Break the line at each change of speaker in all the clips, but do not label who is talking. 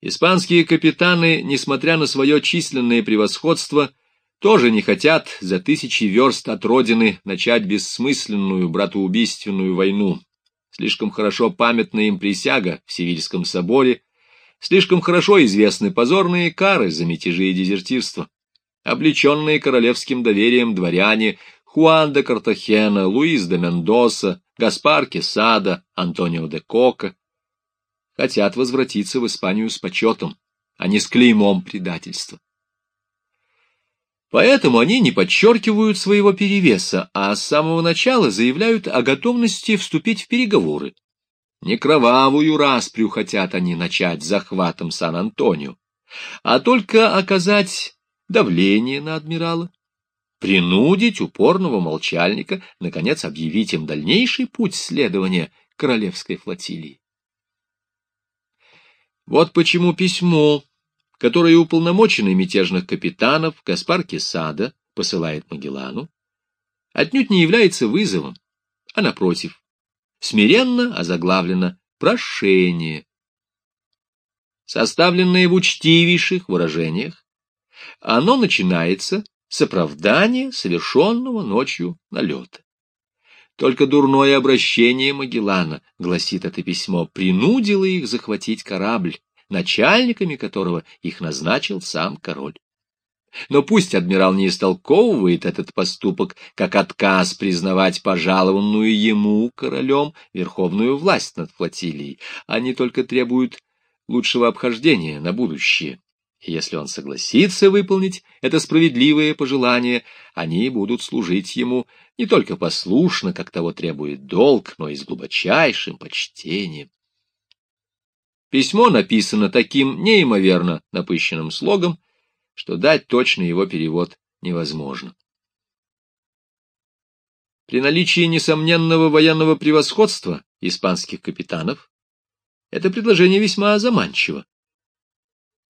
Испанские капитаны, несмотря на свое численное превосходство, тоже не хотят за тысячи верст от родины начать бессмысленную братоубийственную войну. Слишком хорошо памятна им присяга в Севильском соборе, слишком хорошо известны позорные кары за мятежи и дезертирство. Облеченные королевским доверием дворяне Хуан де Картахена, Луис де Мендоса, Гаспар Кесада, Антонио де Кока хотят возвратиться в Испанию с почетом, а не с клеймом предательства. Поэтому они не подчеркивают своего перевеса, а с самого начала заявляют о готовности вступить в переговоры. Не кровавую распрю хотят они начать захватом Сан-Антонио, а только оказать давление на адмирала, принудить упорного молчальника, наконец, объявить им дальнейший путь следования королевской флотилии. Вот почему письмо которое уполномоченный мятежных капитанов Гаспар Кесада посылает Магеллану, отнюдь не является вызовом, а, напротив, смиренно озаглавлено «прошение». Составленное в учтивейших выражениях, оно начинается с оправдания совершенного ночью налета. Только дурное обращение Магеллана, гласит это письмо, принудило их захватить корабль, начальниками которого их назначил сам король. Но пусть адмирал не истолковывает этот поступок как отказ признавать пожалованную ему, королем, верховную власть над флотилией, они только требуют лучшего обхождения на будущее. И если он согласится выполнить это справедливое пожелание, они будут служить ему не только послушно, как того требует долг, но и с глубочайшим почтением. Письмо написано таким неимоверно напыщенным слогом, что дать точный его перевод невозможно. При наличии несомненного военного превосходства испанских капитанов это предложение весьма заманчиво.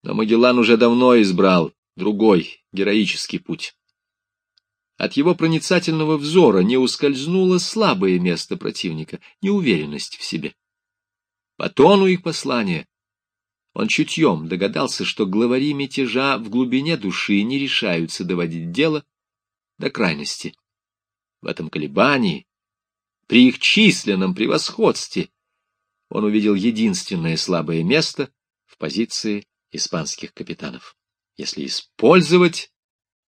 Но Магеллан уже давно избрал другой героический путь. От его проницательного взора не ускользнуло слабое место противника — неуверенность в себе. По тону их послания он чутьем догадался, что главари мятежа в глубине души не решаются доводить дело до крайности. В этом колебании, при их численном превосходстве, он увидел единственное слабое место в позиции испанских капитанов. Если использовать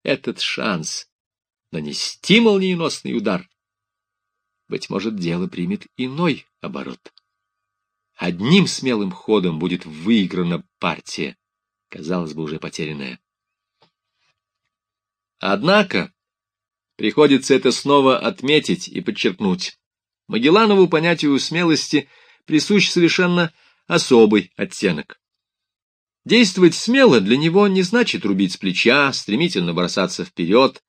этот шанс, нанести молниеносный удар, быть может, дело примет иной оборот. Одним смелым ходом будет выиграна партия, казалось бы, уже потерянная. Однако, приходится это снова отметить и подчеркнуть. Магелланову понятию смелости присущ совершенно особый оттенок. Действовать смело для него не значит рубить с плеча, стремительно бросаться вперед,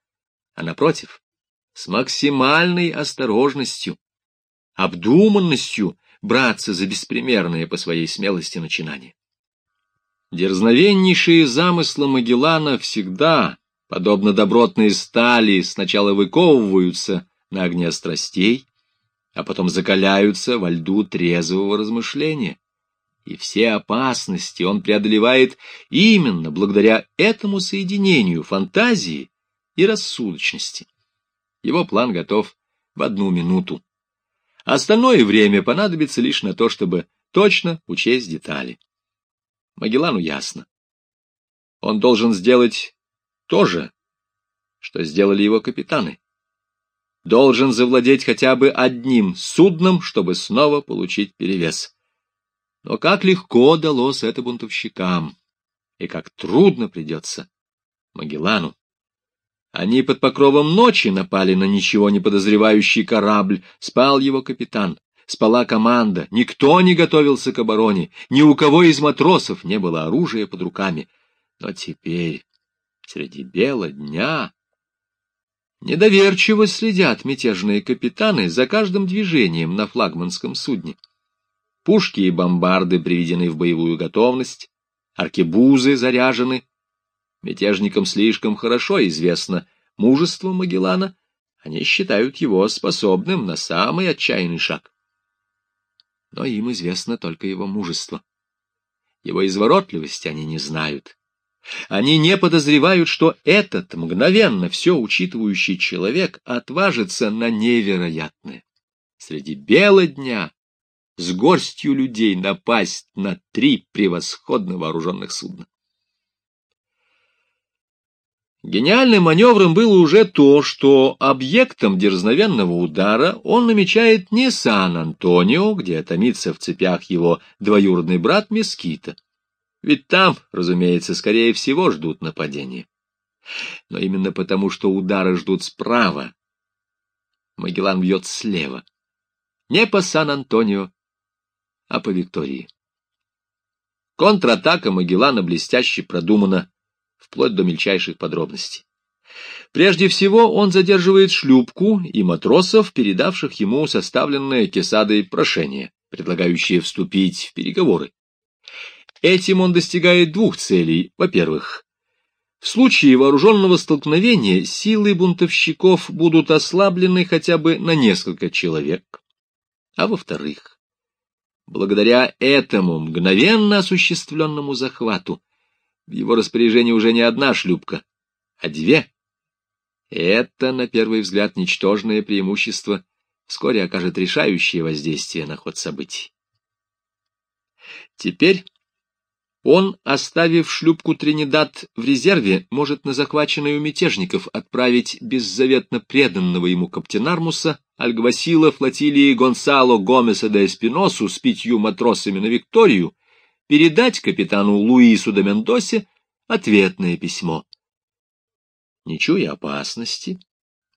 а, напротив, с максимальной осторожностью, обдуманностью браться за беспримерные по своей смелости начинания. Дерзновеннейшие замыслы Магеллана всегда, подобно добротной стали, сначала выковываются на огне страстей, а потом закаляются во льду трезвого размышления. И все опасности он преодолевает именно благодаря этому соединению фантазии и рассудочности. Его план готов в одну минуту. Остальное время понадобится лишь на то, чтобы точно учесть детали. Магеллану ясно. Он должен сделать то же, что сделали его капитаны. Должен завладеть хотя бы одним судном, чтобы снова получить перевес. Но как легко далось это бунтовщикам, и как трудно придется Магеллану. Они под покровом ночи напали на ничего не подозревающий корабль, спал его капитан, спала команда, никто не готовился к обороне, ни у кого из матросов не было оружия под руками. Но теперь, среди бела дня, недоверчиво следят мятежные капитаны за каждым движением на флагманском судне. Пушки и бомбарды приведены в боевую готовность, аркебузы заряжены, Мятежникам слишком хорошо известно мужество Магеллана, они считают его способным на самый отчаянный шаг. Но им известно только его мужество. Его изворотливости они не знают. Они не подозревают, что этот мгновенно все учитывающий человек отважится на невероятное. Среди бела дня с горстью людей напасть на три превосходно вооруженных судна. Гениальным маневром было уже то, что объектом дерзновенного удара он намечает не Сан-Антонио, где томится в цепях его двоюродный брат Мескита. Ведь там, разумеется, скорее всего ждут нападения. Но именно потому, что удары ждут справа, Магеллан бьет слева. Не по Сан-Антонио, а по Виктории. Контратака Магеллана блестяще продумана вплоть до мельчайших подробностей. Прежде всего он задерживает шлюпку и матросов, передавших ему составленное Кесадой прошение, предлагающее вступить в переговоры. Этим он достигает двух целей. Во-первых, в случае вооруженного столкновения силы бунтовщиков будут ослаблены хотя бы на несколько человек. А во-вторых, благодаря этому мгновенно осуществленному захвату, в его распоряжении уже не одна шлюпка, а две. Это, на первый взгляд, ничтожное преимущество вскоре окажет решающее воздействие на ход событий. Теперь он, оставив шлюпку Тринидад в резерве, может на захваченной у мятежников отправить беззаветно преданного ему каптенармуса Альгвасила флотилии Гонсало Гомеса де Эспиносу с пятью матросами на Викторию передать капитану Луису де Мендосе ответное письмо. Не чуя опасности,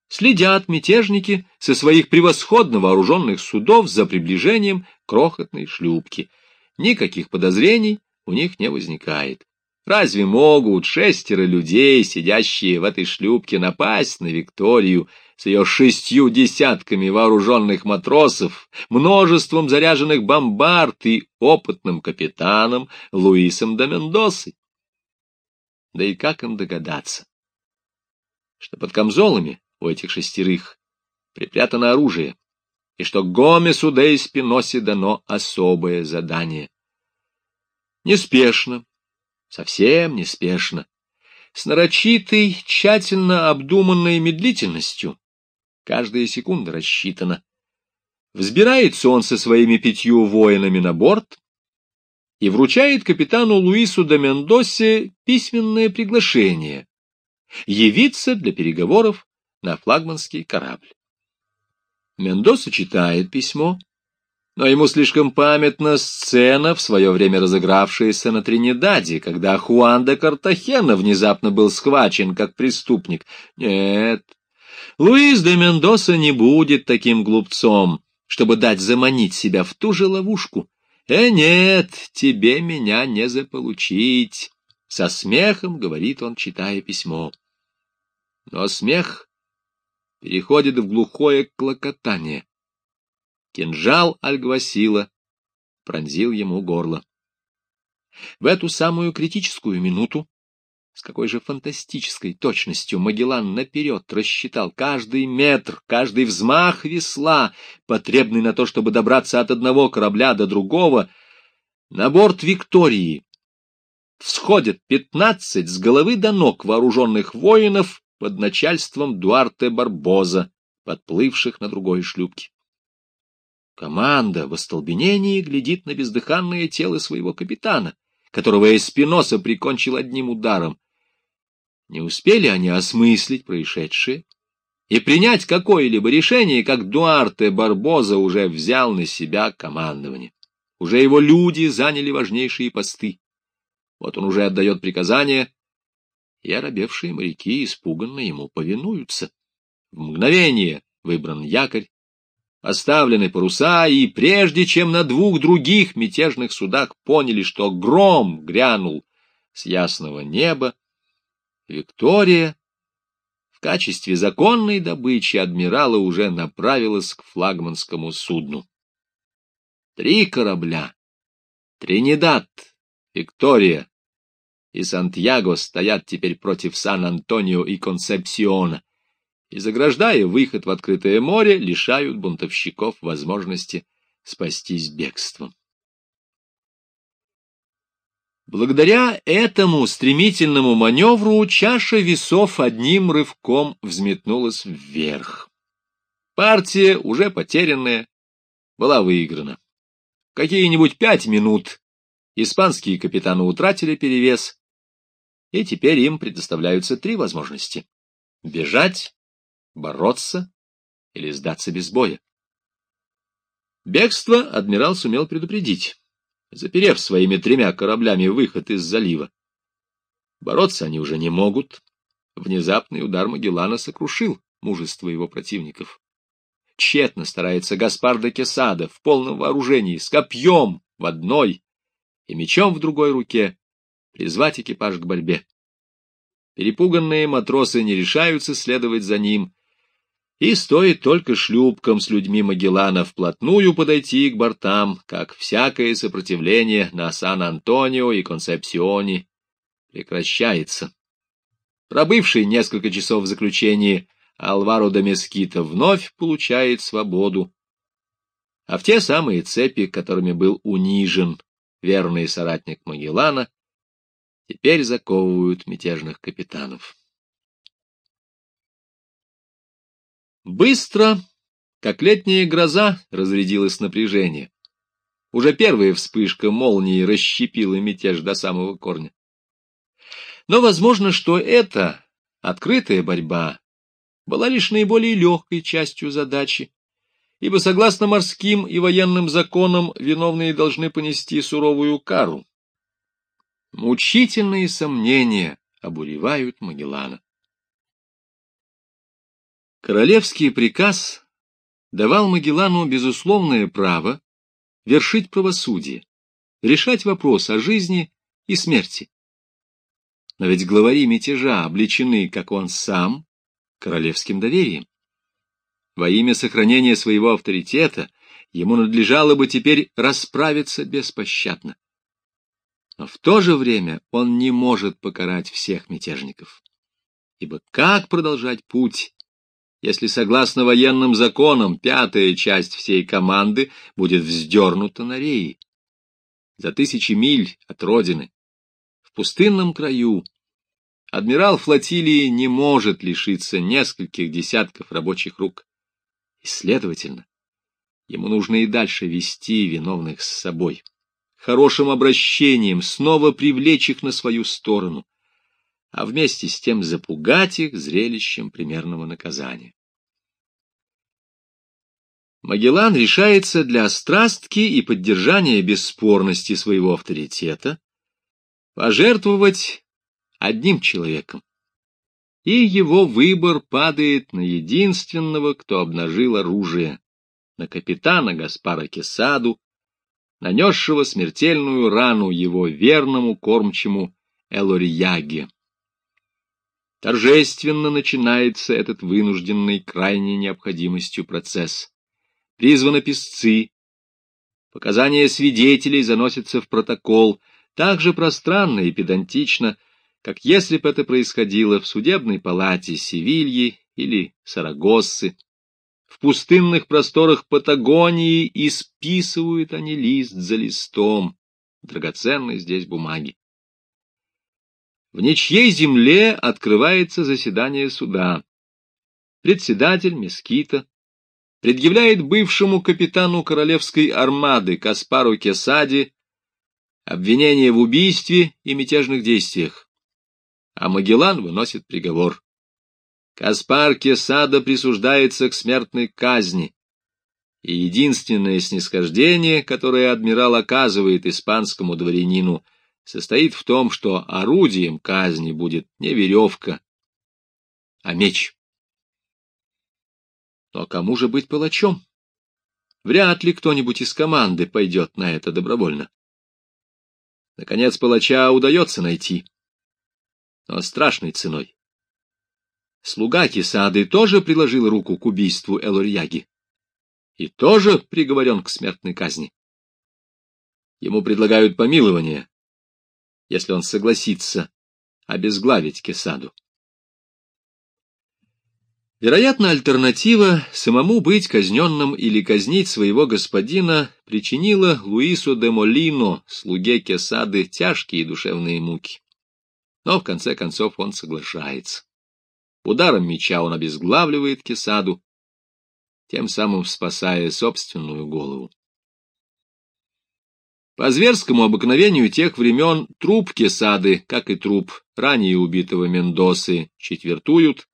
следят мятежники со своих превосходно вооруженных судов за приближением крохотной шлюпки. Никаких подозрений у них не возникает. Разве могут шестеро людей, сидящие в этой шлюпке, напасть на Викторию с ее шестью десятками вооруженных матросов, множеством заряженных бомбард и опытным капитаном Луисом де Мендосой? Да и как им догадаться, что под камзолами у этих шестерых припрятано оружие, и что Гомесу де Спиносе дано особое задание? Неспешно, совсем неспешно, с нарочитой, тщательно обдуманной медлительностью, каждая секунда рассчитана. Взбирается он со своими пятью воинами на борт и вручает капитану Луису де Мендосе письменное приглашение явиться для переговоров на флагманский корабль. Мендоса читает письмо, но ему слишком памятна сцена, в свое время разыгравшаяся на Тринидаде, когда Хуан де Картахена внезапно был схвачен как преступник. Нет, Луис де Мендоса не будет таким глупцом, чтобы дать заманить себя в ту же ловушку. «Э, нет, тебе меня не заполучить!» Со смехом говорит он, читая письмо. Но смех переходит в глухое клокотание. Кинжал Альгвасила пронзил ему горло. В эту самую критическую минуту, с какой же фантастической точностью Магеллан наперед рассчитал каждый метр, каждый взмах весла, потребный на то, чтобы добраться от одного корабля до другого, на борт Виктории всходят пятнадцать с головы до ног вооруженных воинов под начальством Дуарте Барбоза, подплывших на другой шлюпке. Команда в остолбенении глядит на бездыханное тело своего капитана, которого Эспиноса прикончил одним ударом. Не успели они осмыслить происшедшее и принять какое-либо решение, как Дуарте Барбоза уже взял на себя командование. Уже его люди заняли важнейшие посты. Вот он уже отдает приказания, и оробевшие моряки испуганно ему повинуются. В мгновение выбран якорь, оставлены паруса, и прежде чем на двух других мятежных судах поняли, что гром грянул с ясного неба, Виктория в качестве законной добычи адмирала уже направилась к флагманскому судну. Три корабля — Тринидад, Виктория и Сантьяго стоят теперь против Сан-Антонио и Консепсиона, и, заграждая выход в открытое море, лишают бунтовщиков возможности спастись бегством. Благодаря этому стремительному маневру чаша весов одним рывком взметнулась вверх. Партия, уже потерянная, была выиграна. Какие-нибудь пять минут испанские капитаны утратили перевес, и теперь им предоставляются три возможности — бежать, бороться или сдаться без боя. Бегство адмирал сумел предупредить, заперев своими тремя кораблями выход из залива. Бороться они уже не могут. Внезапный удар Магеллана сокрушил мужество его противников. Тщетно старается Гаспар де Кесада в полном вооружении, с копьем в одной и мечом в другой руке, призвать экипаж к борьбе. Перепуганные матросы не решаются следовать за ним, и стоит только шлюпкам с людьми Магеллана вплотную подойти к бортам, как всякое сопротивление на Сан-Антонио и Концепсионе прекращается. Пробывший несколько часов в заключении, Алваро де Мескита вновь получает свободу, а в те самые цепи, которыми был унижен верный соратник Магеллана, теперь заковывают мятежных капитанов. Быстро, как летняя гроза, разрядилось напряжение. Уже первая вспышка молнии расщепила мятеж до самого корня. Но возможно, что эта открытая борьба была лишь наиболее легкой частью задачи, ибо, согласно морским и военным законам, виновные должны понести суровую кару. Мучительные сомнения обуревают Магеллана. Королевский приказ давал Магеллану безусловное право вершить правосудие, решать вопрос о жизни и смерти. Но ведь главари мятежа обличены, как он сам, королевским доверием. Во имя сохранения своего авторитета ему надлежало бы теперь расправиться беспощадно. Но в то же время он не может покарать всех мятежников. Ибо как продолжать путь, если, согласно военным законам, пятая часть всей команды будет вздернута на реи? За тысячи миль от родины, в пустынном краю, адмирал флотилии не может лишиться нескольких десятков рабочих рук. И, следовательно, ему нужно и дальше вести виновных с собой, хорошим обращением снова привлечь их на свою сторону, а вместе с тем запугать их зрелищем примерного наказания. Магеллан решается для острастки и поддержания бесспорности своего авторитета пожертвовать одним человеком и его выбор падает на единственного, кто обнажил оружие, на капитана Гаспара Кесаду, нанесшего смертельную рану его верному кормчему Элорияге. Торжественно начинается этот вынужденный крайней необходимостью процесс. Призваны писцы, показания свидетелей заносятся в протокол, так же пространно и педантично, как если бы это происходило в судебной палате Севильи или Сарагоссы. В пустынных просторах Патагонии исписывают они лист за листом, драгоценной здесь бумаги. В ничьей земле открывается заседание суда. Председатель Мескита предъявляет бывшему капитану королевской армады Каспару Кесади обвинение в убийстве и мятежных действиях а Магеллан выносит приговор. Каспар Кесада присуждается к смертной казни, и единственное снисхождение, которое адмирал оказывает испанскому дворянину, состоит в том, что орудием казни будет не веревка, а меч. Но кому же быть палачом? Вряд ли кто-нибудь из команды пойдет на это добровольно. Наконец, палача удается найти но страшной ценой. Слуга Кисады тоже приложил руку к убийству Элорьяги и тоже приговорен к смертной казни. Ему предлагают помилование, если он согласится обезглавить Кесаду. Вероятно, альтернатива самому быть казненным или казнить своего господина причинила Луису де Молино, слуге Кесады, тяжкие душевные муки. Но в конце концов он соглашается. Ударом меча он обезглавливает Кесаду, тем самым спасая собственную голову. По зверскому обыкновению тех времен труп Кесады, как и труп ранее убитого Мендосы, четвертуют,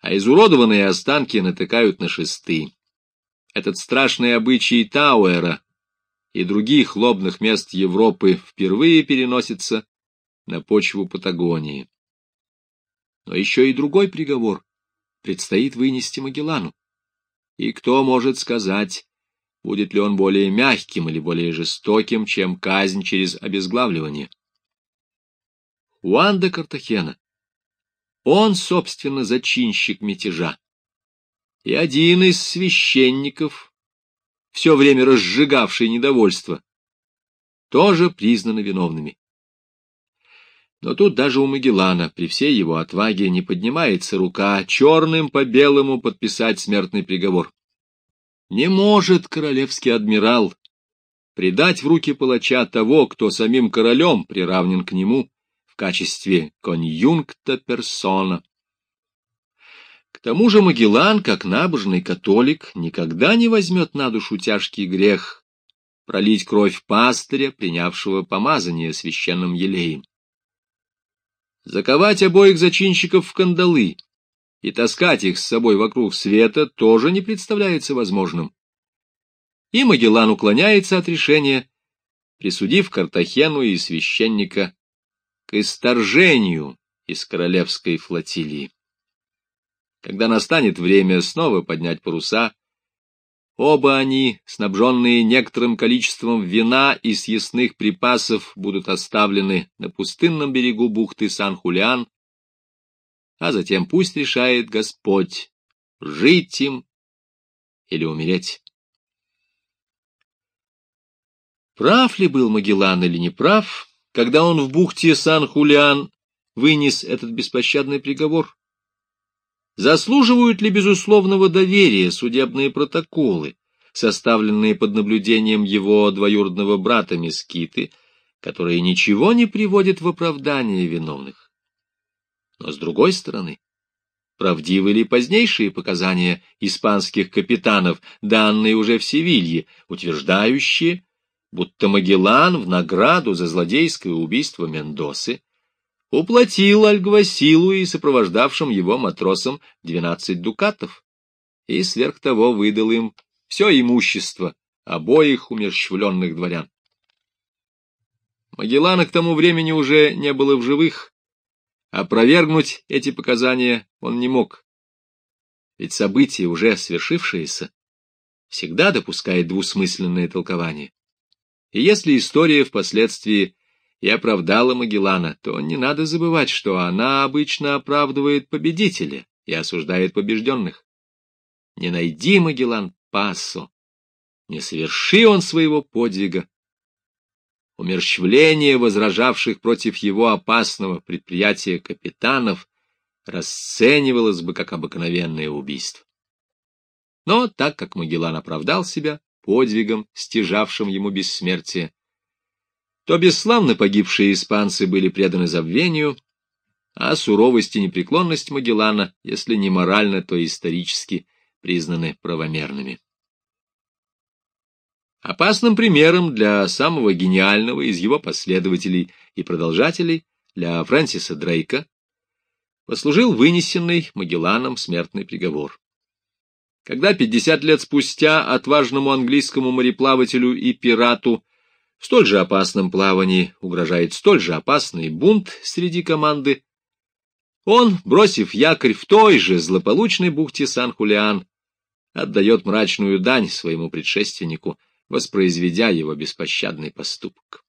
а изуродованные останки натыкают на шесты. Этот страшный обычай Тауэра и других лобных мест Европы впервые переносится на почву Патагонии. Но еще и другой приговор предстоит вынести Магеллану. И кто может сказать, будет ли он более мягким или более жестоким, чем казнь через обезглавливание? Хуан де Картахена он, собственно, зачинщик мятежа. И один из священников, все время разжигавший недовольство, тоже признаны виновными. Но тут даже у Магеллана, при всей его отваге, не поднимается рука черным по белому подписать смертный приговор. Не может королевский адмирал предать в руки палача того, кто самим королем приравнен к нему, в качестве конъюнкта персона. К тому же Магеллан, как набожный католик, никогда не возьмет на душу тяжкий грех пролить кровь пастыря, принявшего помазание священным елеем. Заковать обоих зачинщиков в кандалы и таскать их с собой вокруг света тоже не представляется возможным. И Магеллан уклоняется от решения, присудив Картахену и священника к исторжению из королевской флотилии. Когда настанет время снова поднять паруса, оба они, снабженные некоторым количеством вина и съестных припасов, будут оставлены на пустынном берегу бухты Сан-Хулиан, а затем пусть решает Господь, жить им или умереть. Прав ли был Магеллан или не прав, когда он в бухте Сан-Хулиан вынес этот беспощадный приговор? Заслуживают ли безусловного доверия судебные протоколы, составленные под наблюдением его двоюродного брата Мескиты, которые ничего не приводят в оправдание виновных? Но с другой стороны, правдивы ли позднейшие показания испанских капитанов, данные уже в Севилье, утверждающие, будто Магеллан в награду за злодейское убийство Мендосы уплатил Альгвасилу и сопровождавшим его матросам двенадцать дукатов и сверх того выдал им все имущество обоих умерщвленных дворян. Магеллана к тому времени уже не было в живых, опровергнуть эти показания он не мог. Ведь события, уже свершившиеся, всегда допускает двусмысленное толкование. И если история впоследствии и оправдала Магеллана, то не надо забывать, что она обычно оправдывает победителя и осуждает побежденных. Не найди Магеллан Пассо, не соверши он своего подвига. Умерщвление возражавших против его опасного предприятия капитанов расценивалось бы как обыкновенное убийство. Но так как Магеллан оправдал себя, подвигом, стяжавшим ему бессмертие, то бесславно погибшие испанцы были преданы забвению, а суровость и непреклонность Магеллана, если не морально, то исторически признаны правомерными. Опасным примером для самого гениального из его последователей и продолжателей, для Фрэнсиса Дрейка, послужил вынесенный Магелланом смертный приговор. Когда пятьдесят лет спустя отважному английскому мореплавателю и пирату в столь же опасном плавании угрожает столь же опасный бунт среди команды, он, бросив якорь в той же злополучной бухте Сан-Хулиан, отдает мрачную дань своему предшественнику, воспроизведя его беспощадный поступок.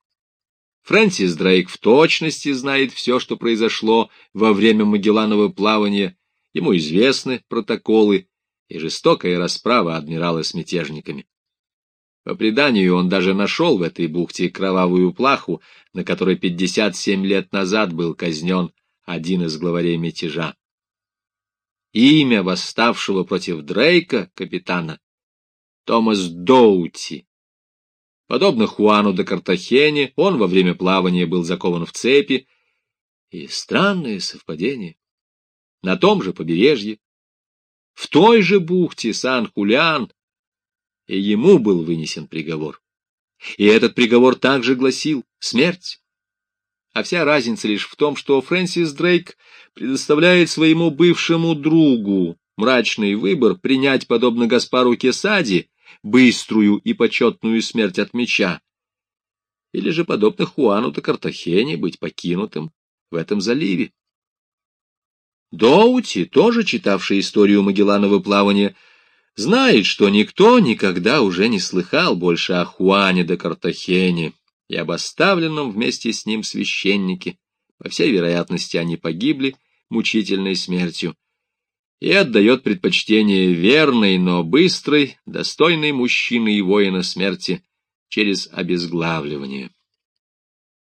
Фрэнсис Дрейк в точности знает все, что произошло во время Магелланова плавания, ему известны протоколы, и жестокая расправа адмирала с мятежниками. По преданию, он даже нашел в этой бухте кровавую плаху, на которой 57 лет назад был казнен один из главарей мятежа. имя восставшего против Дрейка, капитана, Томас Доути. Подобно Хуану де Картахене, он во время плавания был закован в цепи, и странное совпадение. На том же побережье, в той же бухте Сан-Хулян, и ему был вынесен приговор. И этот приговор также гласил «смерть». А вся разница лишь в том, что Фрэнсис Дрейк предоставляет своему бывшему другу мрачный выбор принять, подобно Гаспару Кесади, быструю и почетную смерть от меча, или же, подобно Хуану де Картахене, быть покинутым в этом заливе. Доути, тоже читавший историю Магелланова плавания, знает, что никто никогда уже не слыхал больше о Хуане де Картахене, и об оставленном вместе с ним священнике. По всей вероятности, они погибли мучительной смертью, и отдает предпочтение верной, но быстрой, достойной мужчины и воина смерти через обезглавливание.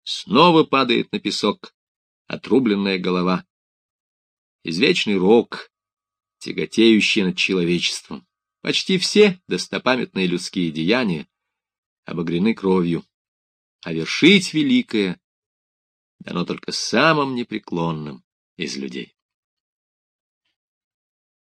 Снова падает на песок отрубленная голова. Извечный рок, тяготеющий над человечеством. Почти все достопамятные людские деяния обогрены кровью а вершить великое дано только самым непреклонным из людей.